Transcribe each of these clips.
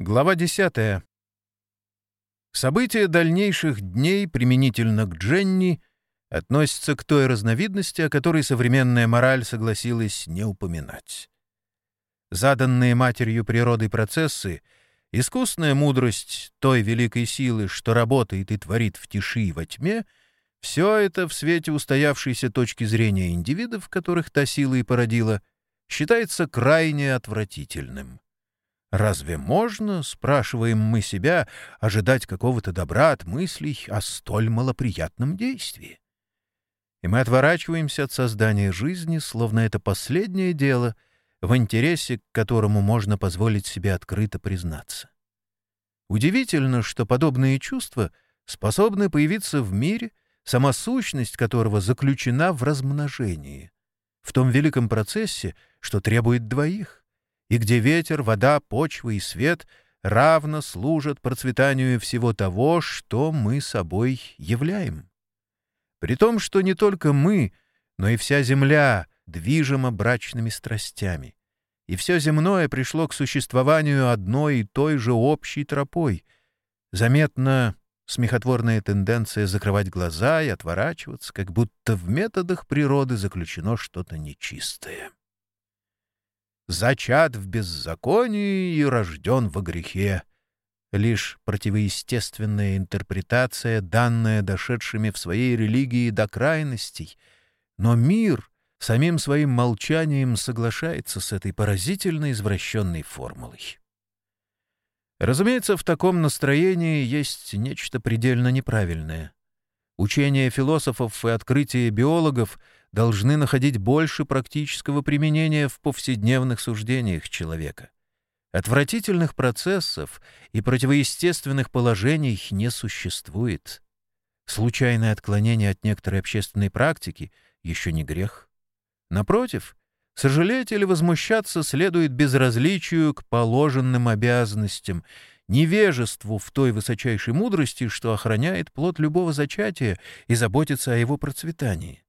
Глава 10. События дальнейших дней применительно к Дженни относятся к той разновидности, о которой современная мораль согласилась не упоминать. Заданные матерью природой процессы, искусная мудрость той великой силы, что работает и творит в тиши и во тьме, все это в свете устоявшейся точки зрения индивидов, которых та сила и породила, считается крайне отвратительным. Разве можно, спрашиваем мы себя, ожидать какого-то добра от мыслей о столь малоприятном действии? И мы отворачиваемся от создания жизни, словно это последнее дело, в интересе к которому можно позволить себе открыто признаться. Удивительно, что подобные чувства способны появиться в мире, сама сущность которого заключена в размножении, в том великом процессе, что требует двоих и где ветер, вода, почва и свет равно служат процветанию всего того, что мы собой являем. При том, что не только мы, но и вся земля движима брачными страстями, и все земное пришло к существованию одной и той же общей тропой. Заметна смехотворная тенденция закрывать глаза и отворачиваться, как будто в методах природы заключено что-то нечистое зачат в беззаконии и рожден во грехе. Лишь противоестественная интерпретация, данная дошедшими в своей религии до крайностей. Но мир самим своим молчанием соглашается с этой поразительно извращенной формулой. Разумеется, в таком настроении есть нечто предельно неправильное. Учения философов и открытия биологов — должны находить больше практического применения в повседневных суждениях человека. Отвратительных процессов и противоестественных положений не существует. Случайное отклонение от некоторой общественной практики еще не грех. Напротив, сожалеть или возмущаться следует безразличию к положенным обязанностям, невежеству в той высочайшей мудрости, что охраняет плод любого зачатия и заботится о его процветании.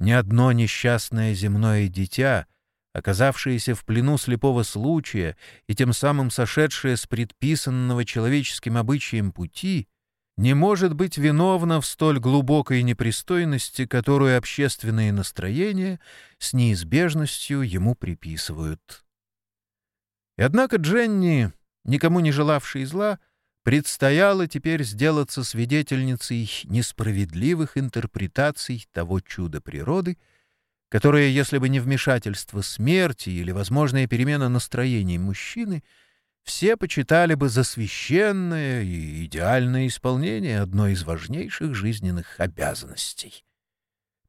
Ни одно несчастное земное дитя, оказавшееся в плену слепого случая и тем самым сошедшее с предписанного человеческим обычаем пути, не может быть виновно в столь глубокой непристойности, которую общественные настроения с неизбежностью ему приписывают. И однако Дженни, никому не желавший зла, предстояло теперь сделаться свидетельницей несправедливых интерпретаций того чуда природы, которое, если бы не вмешательство смерти или возможная перемена настроений мужчины, все почитали бы за священное и идеальное исполнение одной из важнейших жизненных обязанностей.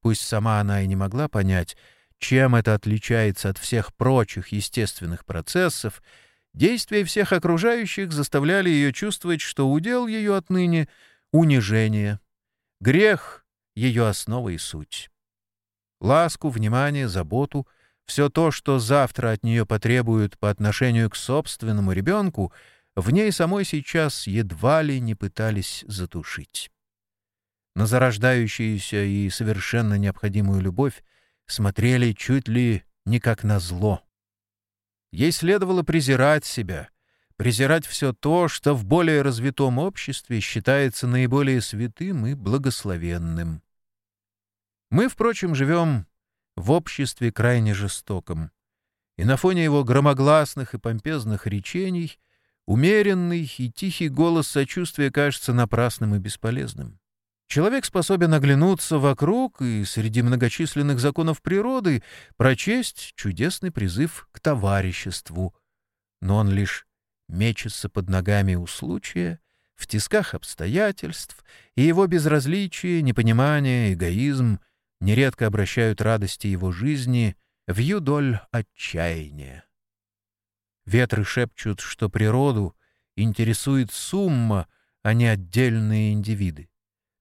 Пусть сама она и не могла понять, чем это отличается от всех прочих естественных процессов, Действия всех окружающих заставляли ее чувствовать, что удел ее отныне — унижение. Грех — ее основа и суть. Ласку, внимание, заботу — все то, что завтра от нее потребуют по отношению к собственному ребенку, в ней самой сейчас едва ли не пытались затушить. На зарождающуюся и совершенно необходимую любовь смотрели чуть ли не как на зло. Ей следовало презирать себя, презирать все то, что в более развитом обществе считается наиболее святым и благословенным. Мы, впрочем, живем в обществе крайне жестоком, и на фоне его громогласных и помпезных речений умеренный и тихий голос сочувствия кажется напрасным и бесполезным. Человек способен оглянуться вокруг и среди многочисленных законов природы прочесть чудесный призыв к товариществу, но он лишь мечется под ногами у случая, в тисках обстоятельств, и его безразличие, непонимание, эгоизм нередко обращают радости его жизни в юдоль отчаяния. Ветры шепчут, что природу интересует сумма, а не отдельные индивиды.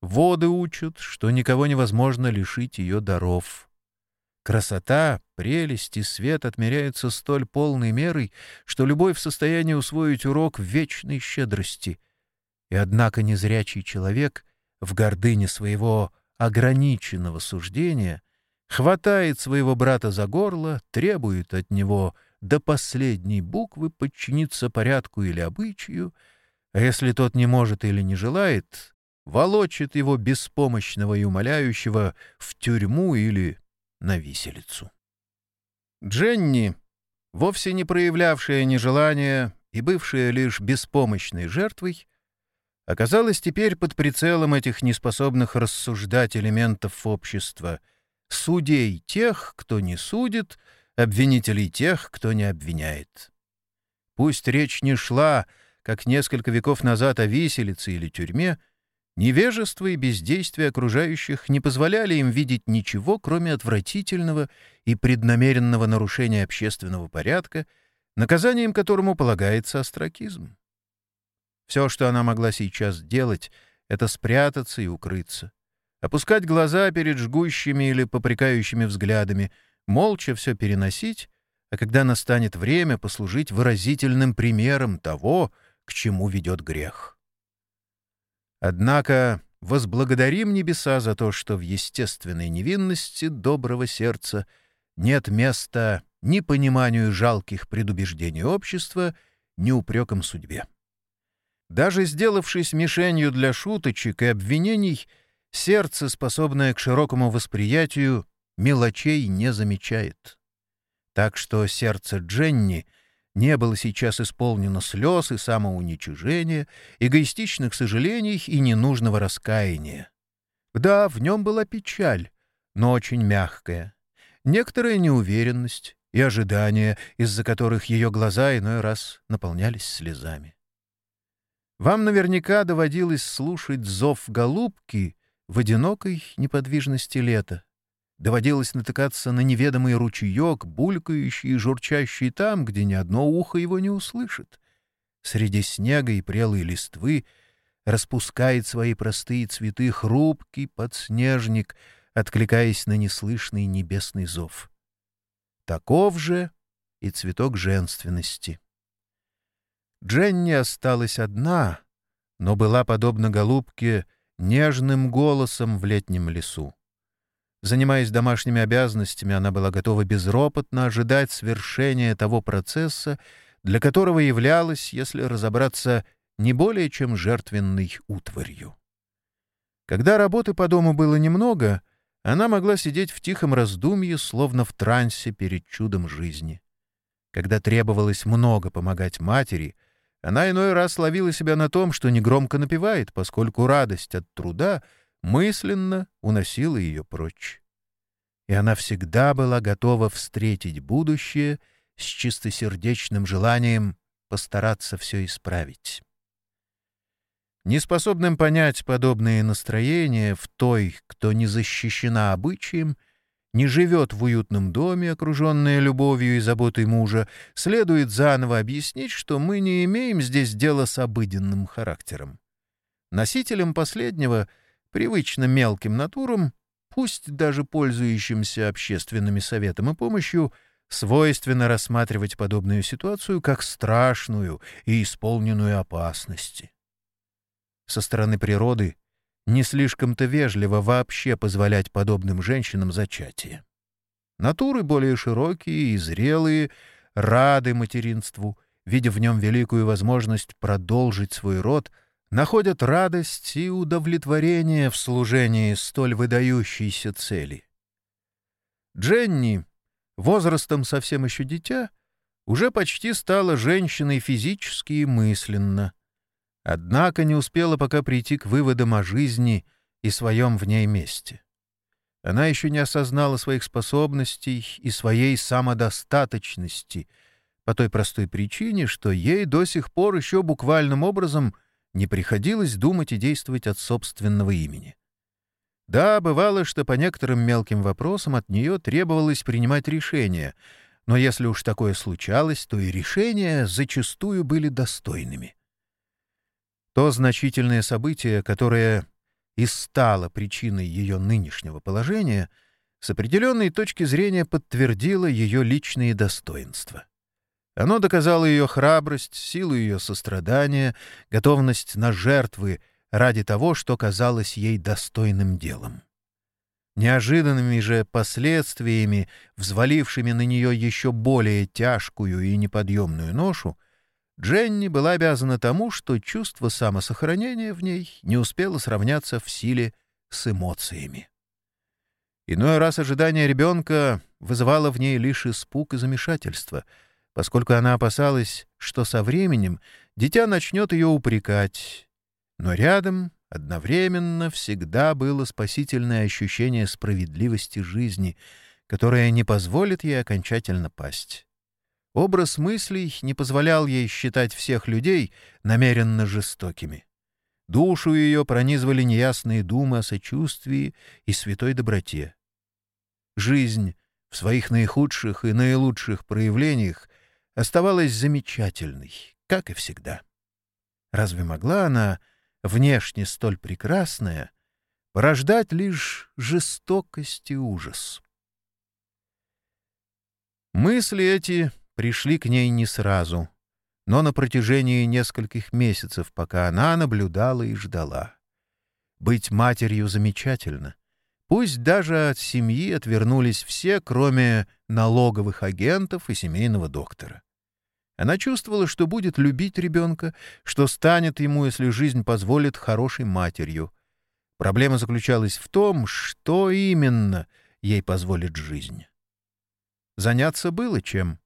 Воды учат, что никого невозможно лишить ее даров. Красота, прелесть и свет отмеряются столь полной мерой, что любой в состоянии усвоить урок вечной щедрости. И однако незрячий человек в гордыне своего ограниченного суждения хватает своего брата за горло, требует от него до последней буквы подчиниться порядку или обычаю, а если тот не может или не желает, волочит его беспомощного и умоляющего в тюрьму или на виселицу. Дженни, вовсе не проявлявшая нежелания и бывшая лишь беспомощной жертвой, оказалась теперь под прицелом этих неспособных рассуждать элементов общества, судей тех, кто не судит, обвинителей тех, кто не обвиняет. Пусть речь не шла, как несколько веков назад о виселице или тюрьме, невежество и бездействие окружающих не позволяли им видеть ничего, кроме отвратительного и преднамеренного нарушения общественного порядка, наказанием которому полагается астракизм. Все, что она могла сейчас сделать, — это спрятаться и укрыться. Опускать глаза перед жгущими или попрекающими взглядами, молча все переносить, а когда настанет время, послужить выразительным примером того, к чему ведет грех. Однако возблагодарим небеса за то, что в естественной невинности доброго сердца нет места ни пониманию жалких предубеждений общества, ни упрекам судьбе. Даже сделавшись мишенью для шуточек и обвинений, сердце, способное к широкому восприятию, мелочей не замечает. Так что сердце Дженни не было сейчас исполнено слез и самоуничижения, эгоистичных сожалений и ненужного раскаяния. Да, в нем была печаль, но очень мягкая, некоторая неуверенность и ожидания, из-за которых ее глаза иной раз наполнялись слезами. Вам наверняка доводилось слушать зов голубки в одинокой неподвижности лета. Доводилось натыкаться на неведомый ручеек, булькающий и журчащий там, где ни одно ухо его не услышит. Среди снега и прелой листвы распускает свои простые цветы хрупкий подснежник, откликаясь на неслышный небесный зов. Таков же и цветок женственности. Дженни осталась одна, но была подобна голубке нежным голосом в летнем лесу. Занимаясь домашними обязанностями, она была готова безропотно ожидать свершения того процесса, для которого являлась, если разобраться, не более чем жертвенной утварью. Когда работы по дому было немного, она могла сидеть в тихом раздумье, словно в трансе перед чудом жизни. Когда требовалось много помогать матери — она иной раз ловила себя на том, что негромко напевает, поскольку радость от труда мысленно уносила ее прочь. И она всегда была готова встретить будущее с чистосердечным желанием постараться все исправить. Неспособным понять подобные настроения в той, кто не защищена обычаем — не живет в уютном доме, окруженная любовью и заботой мужа, следует заново объяснить, что мы не имеем здесь дела с обыденным характером. Носителям последнего, привычно мелким натурам, пусть даже пользующимся общественными советом и помощью, свойственно рассматривать подобную ситуацию как страшную и исполненную опасности. Со стороны природы не слишком-то вежливо вообще позволять подобным женщинам зачатие. Натуры более широкие и зрелые, рады материнству, видя в нем великую возможность продолжить свой род, находят радость и удовлетворение в служении столь выдающейся цели. Дженни, возрастом совсем еще дитя, уже почти стала женщиной физически и мысленно — Однако не успела пока прийти к выводам о жизни и своем в ней месте. Она еще не осознала своих способностей и своей самодостаточности по той простой причине, что ей до сих пор еще буквальным образом не приходилось думать и действовать от собственного имени. Да, бывало, что по некоторым мелким вопросам от нее требовалось принимать решения, но если уж такое случалось, то и решения зачастую были достойными. То значительное событие, которое и стало причиной ее нынешнего положения, с определенной точки зрения подтвердило ее личные достоинства. Оно доказало ее храбрость, силу ее сострадания, готовность на жертвы ради того, что казалось ей достойным делом. Неожиданными же последствиями, взвалившими на нее еще более тяжкую и неподъемную ношу, Дженни была обязана тому, что чувство самосохранения в ней не успело сравняться в силе с эмоциями. Иной раз ожидание ребенка вызывало в ней лишь испуг и замешательство, поскольку она опасалась, что со временем дитя начнет ее упрекать. Но рядом Одновременно всегда было спасительное ощущение справедливости жизни, которое не позволит ей окончательно пасть. Образ мыслей не позволял ей считать всех людей намеренно жестокими. Душу ее пронизывали неясные думы о сочувствии и святой доброте. Жизнь в своих наихудших и наилучших проявлениях оставалась замечательной, как и всегда. Разве могла она внешне столь прекрасная, порождать лишь жестокость и ужас. Мысли эти пришли к ней не сразу, но на протяжении нескольких месяцев, пока она наблюдала и ждала. Быть матерью замечательно. Пусть даже от семьи отвернулись все, кроме налоговых агентов и семейного доктора. Она чувствовала, что будет любить ребенка, что станет ему, если жизнь позволит, хорошей матерью. Проблема заключалась в том, что именно ей позволит жизнь. Заняться было чем.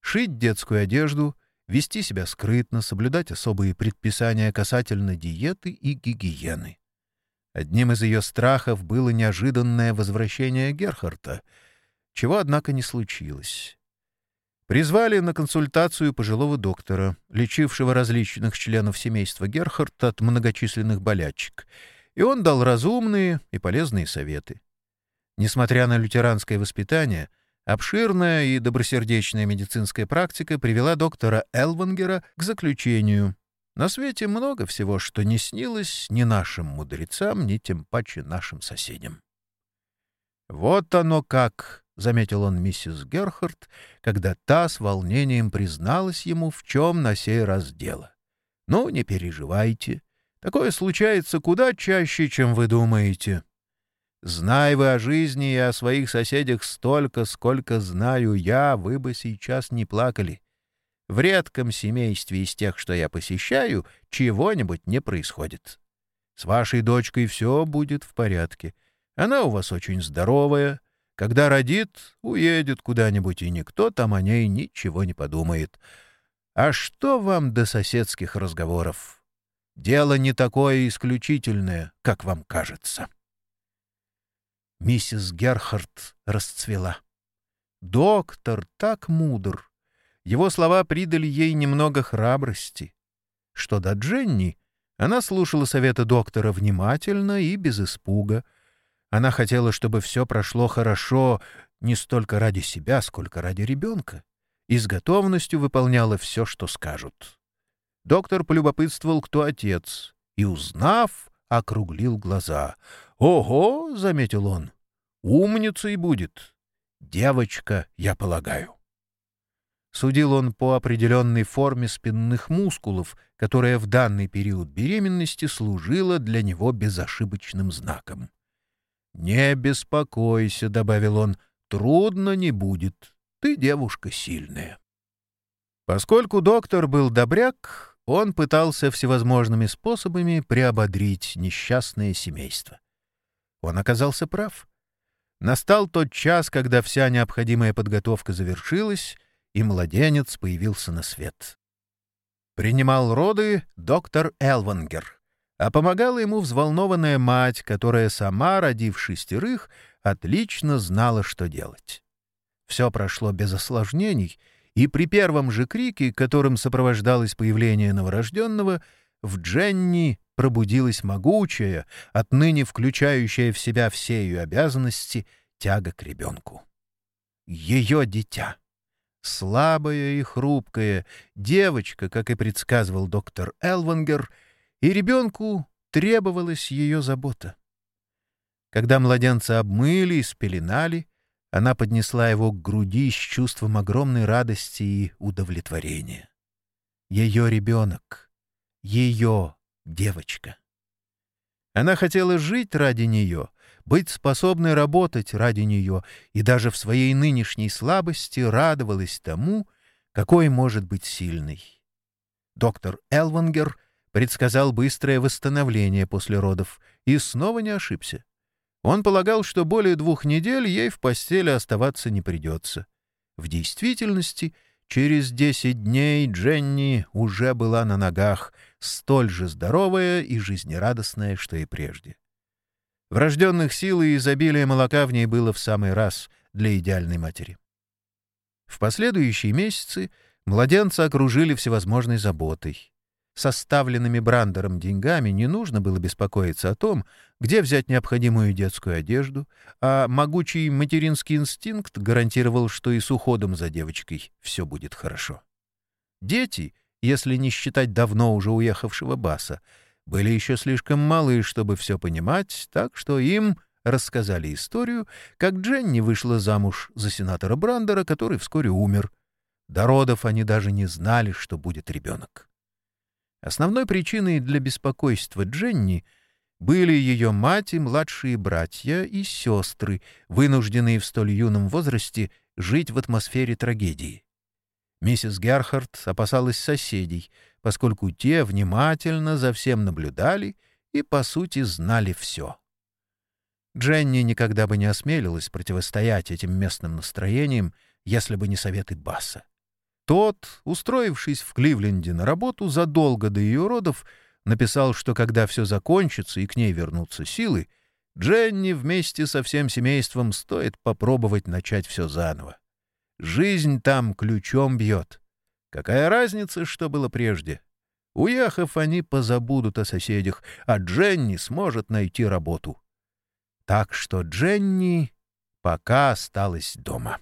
Шить детскую одежду, вести себя скрытно, соблюдать особые предписания касательно диеты и гигиены. Одним из ее страхов было неожиданное возвращение Герхарта, чего, однако, не случилось. Призвали на консультацию пожилого доктора, лечившего различных членов семейства Герхард от многочисленных болячек, и он дал разумные и полезные советы. Несмотря на лютеранское воспитание, обширная и добросердечная медицинская практика привела доктора Элвангера к заключению. На свете много всего, что не снилось ни нашим мудрецам, ни тем паче нашим соседям. Вот оно как — заметил он миссис Герхард, когда та с волнением призналась ему, в чем на сей раз дело. «Ну, не переживайте. Такое случается куда чаще, чем вы думаете. Знай вы о жизни и о своих соседях столько, сколько знаю я, вы бы сейчас не плакали. В редком семействе из тех, что я посещаю, чего-нибудь не происходит. С вашей дочкой все будет в порядке. Она у вас очень здоровая, когда родит, уедет куда-нибудь, и никто там о ней ничего не подумает. А что вам до соседских разговоров? Дело не такое исключительное, как вам кажется. Миссис Герхард расцвела. Доктор так мудр. Его слова придали ей немного храбрости. Что до Дженни, она слушала совета доктора внимательно и без испуга — она хотела, чтобы все прошло хорошо не столько ради себя, сколько ради ребенка, и с готовностью выполняла все, что скажут. Доктор полюбопытствовал, кто отец, и, узнав, округлил глаза. «Ого!» — заметил он. «Умницей будет. Девочка, я полагаю». Судил он по определенной форме спинных мускулов, которая в данный период беременности служила для него безошибочным знаком. «Не беспокойся», — добавил он, — «трудно не будет. Ты девушка сильная». Поскольку доктор был добряк, он пытался всевозможными способами приободрить несчастное семейство. Он оказался прав. Настал тот час, когда вся необходимая подготовка завершилась, и младенец появился на свет. Принимал роды доктор Элвангер а помогала ему взволнованная мать, которая сама, родив шестерых, отлично знала, что делать. Все прошло без осложнений, и при первом же крике, которым сопровождалось появление новорожденного, в Дженни пробудилась могучая, отныне включающая в себя все ее обязанности, тяга к ребенку. Ее дитя. Слабая и хрупкая девочка, как и предсказывал доктор Элвангер — и ребенку требовалась ее забота. Когда младенца обмыли и спеленали, она поднесла его к груди с чувством огромной радости и удовлетворения. Ее ребенок, ее девочка. Она хотела жить ради нее, быть способной работать ради нее и даже в своей нынешней слабости радовалась тому, какой может быть сильной. Доктор Элвангер предсказал быстрое восстановление после родов и снова не ошибся. Он полагал, что более двух недель ей в постели оставаться не придется. В действительности, через десять дней Дженни уже была на ногах, столь же здоровая и жизнерадостная, что и прежде. Врожденных сил и изобилия молока в ней было в самый раз для идеальной матери. В последующие месяцы младенца окружили всевозможной заботой. Составленными Брандером деньгами не нужно было беспокоиться о том, где взять необходимую детскую одежду, а могучий материнский инстинкт гарантировал, что и с уходом за девочкой все будет хорошо. Дети, если не считать давно уже уехавшего Баса, были еще слишком малы, чтобы все понимать, так что им рассказали историю, как Дженни вышла замуж за сенатора Брандера, который вскоре умер. До родов они даже не знали, что будет ребенок. Основной причиной для беспокойства Дженни были ее мать и младшие братья и сестры, вынужденные в столь юном возрасте жить в атмосфере трагедии. Миссис Герхард опасалась соседей, поскольку те внимательно за всем наблюдали и, по сути, знали все. Дженни никогда бы не осмелилась противостоять этим местным настроениям, если бы не советы Басса. Тот, устроившись в Кливленде на работу задолго до ее родов, написал, что когда все закончится и к ней вернутся силы, Дженни вместе со всем семейством стоит попробовать начать все заново. Жизнь там ключом бьет. Какая разница, что было прежде? Уехав, они позабудут о соседях, а Дженни сможет найти работу. Так что Дженни пока осталась дома.